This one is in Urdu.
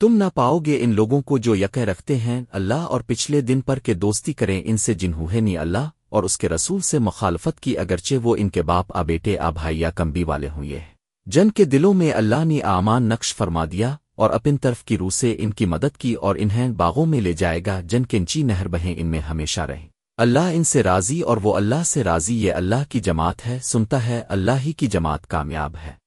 تم نہ پاؤ گے ان لوگوں کو جو یقہ رکھتے ہیں، اللہ اور پچھلے دن پر کے دوستی کریں ان سے جنہوں ہے نی اللہ اور اس کے رسول سے مخالفت کی، اگرچہ وہ ان کے باپ، آ بیٹے، آ بھائی یا کمبی والے ہوئے جن کے دلوں میں اللہ نے آمان نقش فرما دیا اور اپن طرف کی روح سے ان کی مدد کی اور انہیں باغوں میں لے جائے گا، جن کنچی نہر بہیں ان میں ہمیشہ رہیں۔ اللہ ان سے راضی اور وہ اللہ سے راضی، یہ اللہ کی جماعت ہے، سنتا ہے، اللہ ہی کی جماعت کامیاب ہے۔